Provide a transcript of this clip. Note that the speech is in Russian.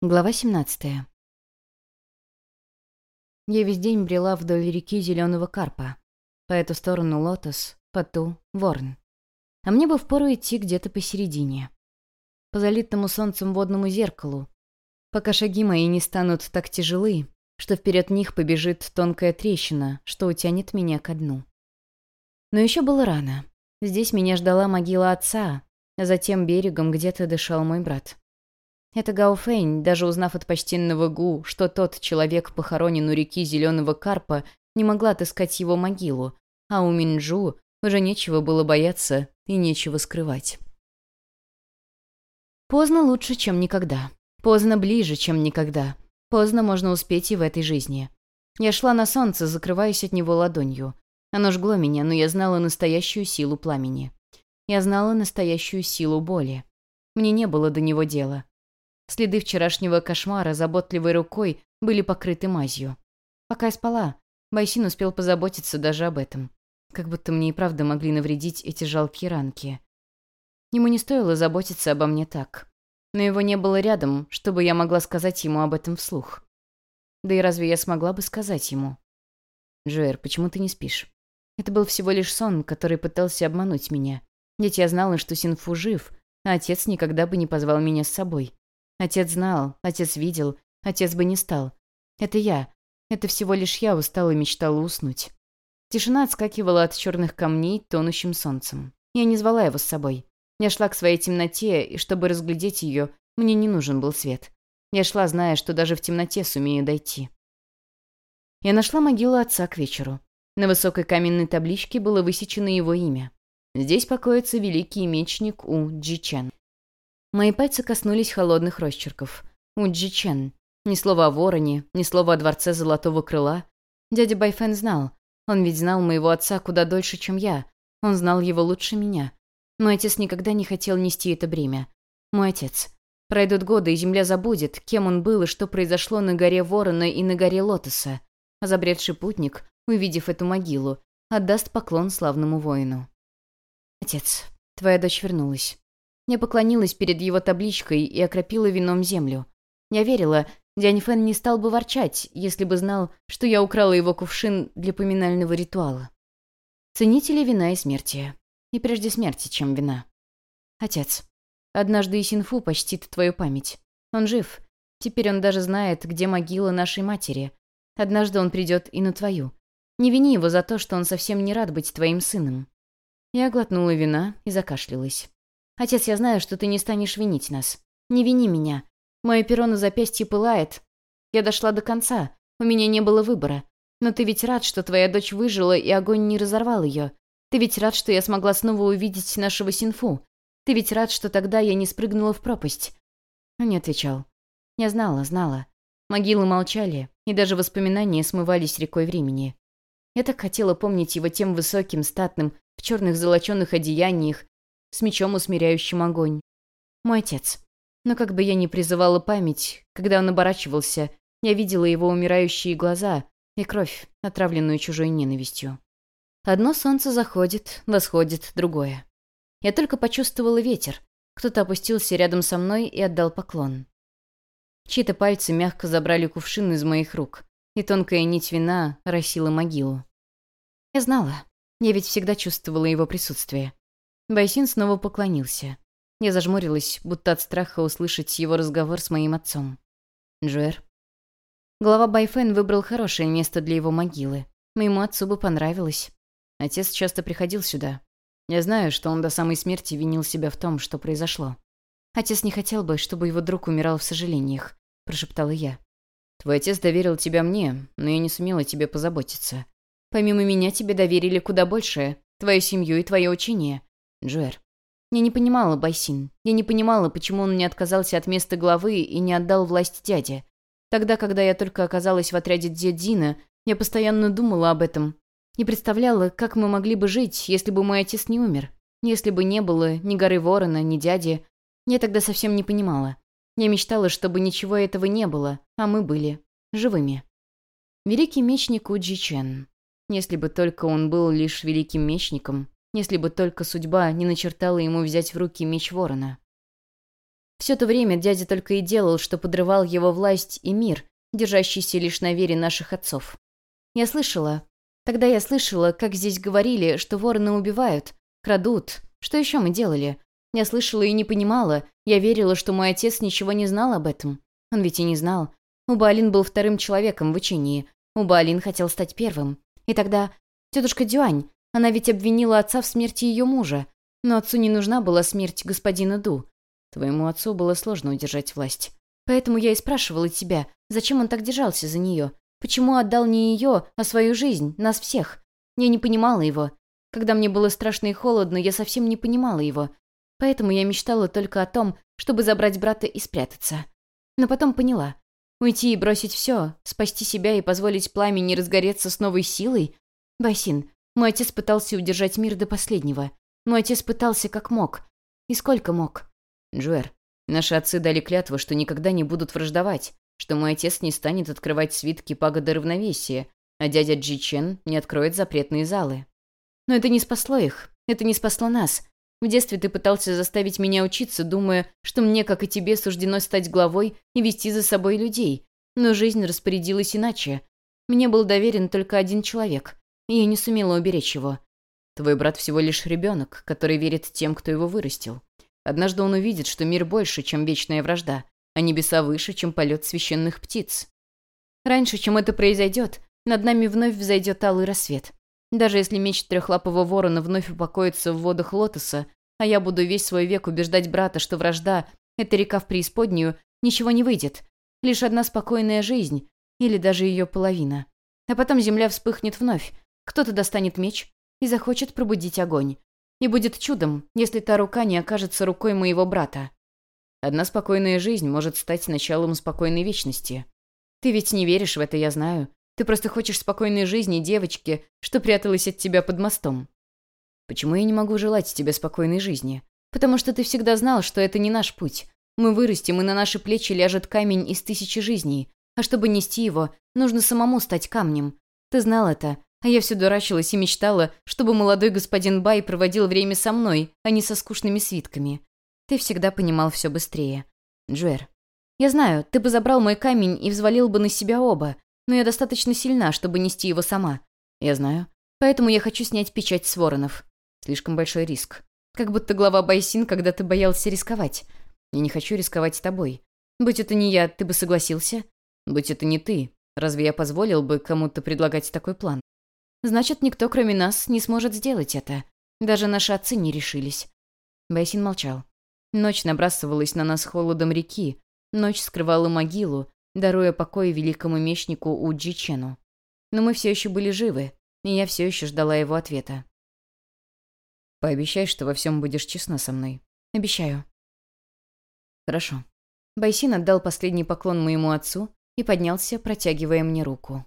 Глава 17. Я весь день брела вдоль реки зеленого карпа. По эту сторону лотос, по ту — ворон. А мне бы впору идти где-то посередине. По залитому солнцем водному зеркалу. Пока шаги мои не станут так тяжелы, что вперед них побежит тонкая трещина, что утянет меня ко дну. Но еще было рано. Здесь меня ждала могила отца, а затем берегом где-то дышал мой брат. Это Гауфейн, даже узнав от почтенного Гу, что тот человек похоронен у реки Зеленого Карпа, не могла отыскать его могилу, а у Минджу уже нечего было бояться и нечего скрывать. Поздно лучше, чем никогда. Поздно ближе, чем никогда. Поздно можно успеть и в этой жизни. Я шла на солнце, закрываясь от него ладонью. Оно жгло меня, но я знала настоящую силу пламени. Я знала настоящую силу боли. Мне не было до него дела. Следы вчерашнего кошмара заботливой рукой были покрыты мазью. Пока я спала, Байсин успел позаботиться даже об этом. Как будто мне и правда могли навредить эти жалкие ранки. Ему не стоило заботиться обо мне так. Но его не было рядом, чтобы я могла сказать ему об этом вслух. Да и разве я смогла бы сказать ему? «Джоэр, почему ты не спишь?» Это был всего лишь сон, который пытался обмануть меня. Ведь я знала, что Синфу жив, а отец никогда бы не позвал меня с собой. Отец знал, отец видел, отец бы не стал. Это я. Это всего лишь я устала и мечтала уснуть. Тишина отскакивала от черных камней тонущим солнцем. Я не звала его с собой. Я шла к своей темноте, и чтобы разглядеть ее, мне не нужен был свет. Я шла, зная, что даже в темноте сумею дойти. Я нашла могилу отца к вечеру. На высокой каменной табличке было высечено его имя. Здесь покоится великий мечник У Джичен. Мои пальцы коснулись холодных росчерков. Уджи Чен. Ни слова о вороне, ни слова о дворце Золотого Крыла. Дядя Байфен знал. Он ведь знал моего отца куда дольше, чем я. Он знал его лучше меня. Мой отец никогда не хотел нести это бремя. Мой отец. Пройдут годы, и Земля забудет, кем он был и что произошло на горе Ворона и на горе Лотоса. А забредший путник, увидев эту могилу, отдаст поклон славному воину. «Отец, твоя дочь вернулась. Я поклонилась перед его табличкой и окропила вином землю. Я верила, дядь Фэн не стал бы ворчать, если бы знал, что я украла его кувшин для поминального ритуала. Ценители вина и смерти. И прежде смерти, чем вина. Отец, однажды Исинфу почтит твою память. Он жив. Теперь он даже знает, где могила нашей матери. Однажды он придет и на твою. Не вини его за то, что он совсем не рад быть твоим сыном. Я глотнула вина и закашлялась. Отец, я знаю, что ты не станешь винить нас. Не вини меня. Мое перо на запястье пылает. Я дошла до конца. У меня не было выбора. Но ты ведь рад, что твоя дочь выжила, и огонь не разорвал ее. Ты ведь рад, что я смогла снова увидеть нашего Синфу. Ты ведь рад, что тогда я не спрыгнула в пропасть. Он не отвечал. Я знала, знала. Могилы молчали, и даже воспоминания смывались рекой времени. Я так хотела помнить его тем высоким, статным, в черных золоченых одеяниях, с мечом, усмиряющим огонь. Мой отец. Но как бы я ни призывала память, когда он оборачивался, я видела его умирающие глаза и кровь, отравленную чужой ненавистью. Одно солнце заходит, восходит другое. Я только почувствовала ветер. Кто-то опустился рядом со мной и отдал поклон. Чьи-то пальцы мягко забрали кувшин из моих рук, и тонкая нить вина росила могилу. Я знала. Я ведь всегда чувствовала его присутствие. Байсин снова поклонился. Я зажмурилась, будто от страха услышать его разговор с моим отцом. «Джуэр?» Глава Байфен выбрал хорошее место для его могилы. Моему отцу бы понравилось. Отец часто приходил сюда. Я знаю, что он до самой смерти винил себя в том, что произошло. Отец не хотел бы, чтобы его друг умирал в сожалениях, прошептала я. Твой отец доверил тебя мне, но я не сумела тебе позаботиться. Помимо меня тебе доверили куда большее, твою семью и твое учение. Джуэр. Я не понимала Байсин. Я не понимала, почему он не отказался от места главы и не отдал власть дяде. Тогда, когда я только оказалась в отряде Дина, я постоянно думала об этом. Не представляла, как мы могли бы жить, если бы мой отец не умер. Если бы не было ни горы Ворона, ни дяди. Я тогда совсем не понимала. Я мечтала, чтобы ничего этого не было, а мы были живыми. Великий мечник Уджи Чен. Если бы только он был лишь великим мечником, если бы только судьба не начертала ему взять в руки меч ворона. Все то время дядя только и делал, что подрывал его власть и мир, держащийся лишь на вере наших отцов. Я слышала... Тогда я слышала, как здесь говорили, что вороны убивают, крадут. Что еще мы делали? Я слышала и не понимала. Я верила, что мой отец ничего не знал об этом. Он ведь и не знал. Убаалин был вторым человеком в учении. Убаалин хотел стать первым. И тогда... Тетушка Дюань, она ведь обвинила отца в смерти ее мужа. Но отцу не нужна была смерть господина Ду. Твоему отцу было сложно удержать власть. Поэтому я и спрашивала тебя, зачем он так держался за нее? Почему отдал не ее, а свою жизнь, нас всех? Я не понимала его. Когда мне было страшно и холодно, я совсем не понимала его. Поэтому я мечтала только о том, чтобы забрать брата и спрятаться. Но потом поняла. Уйти и бросить все, спасти себя и позволить пламени разгореться с новой силой? Басин, мой отец пытался удержать мир до последнего. Мой отец пытался как мог. И сколько мог. Джуэр, наши отцы дали клятву, что никогда не будут враждовать, что мой отец не станет открывать свитки пагоды равновесия, а дядя Джи Чен не откроет запретные залы. Но это не спасло их, это не спасло нас. В детстве ты пытался заставить меня учиться, думая, что мне, как и тебе, суждено стать главой и вести за собой людей. Но жизнь распорядилась иначе. Мне был доверен только один человек, я не сумела уберечь его. Твой брат всего лишь ребенок, который верит тем, кто его вырастил. Однажды он увидит, что мир больше, чем вечная вражда, а небеса выше, чем полет священных птиц. Раньше, чем это произойдет, над нами вновь взойдет алый рассвет. Даже если меч трехлапого ворона вновь упокоится в водах лотоса, а я буду весь свой век убеждать брата, что вражда — это река в преисподнюю, ничего не выйдет. Лишь одна спокойная жизнь, или даже ее половина. А потом земля вспыхнет вновь, кто-то достанет меч и захочет пробудить огонь. И будет чудом, если та рука не окажется рукой моего брата. Одна спокойная жизнь может стать началом спокойной вечности. Ты ведь не веришь в это, я знаю. Ты просто хочешь спокойной жизни девочки, что пряталась от тебя под мостом. Почему я не могу желать тебе спокойной жизни? Потому что ты всегда знал, что это не наш путь. Мы вырастем, и на наши плечи ляжет камень из тысячи жизней. А чтобы нести его, нужно самому стать камнем. Ты знал это, а я все дурачилась и мечтала, чтобы молодой господин Бай проводил время со мной, а не со скучными свитками. Ты всегда понимал все быстрее. Джуэр. Я знаю, ты бы забрал мой камень и взвалил бы на себя оба, но я достаточно сильна, чтобы нести его сама. Я знаю. Поэтому я хочу снять печать с воронов. Слишком большой риск. Как будто глава Байсин когда ты боялся рисковать. Я не хочу рисковать с тобой. Будь это не я, ты бы согласился? Будь это не ты, разве я позволил бы кому-то предлагать такой план? Значит, никто, кроме нас, не сможет сделать это. Даже наши отцы не решились. Байсин молчал. Ночь набрасывалась на нас холодом реки. Ночь скрывала могилу, даруя покой великому мечнику Уджичену. Но мы все еще были живы, и я все еще ждала его ответа. «Пообещай, что во всем будешь честна со мной». «Обещаю». «Хорошо». Байсин отдал последний поклон моему отцу и поднялся, протягивая мне руку.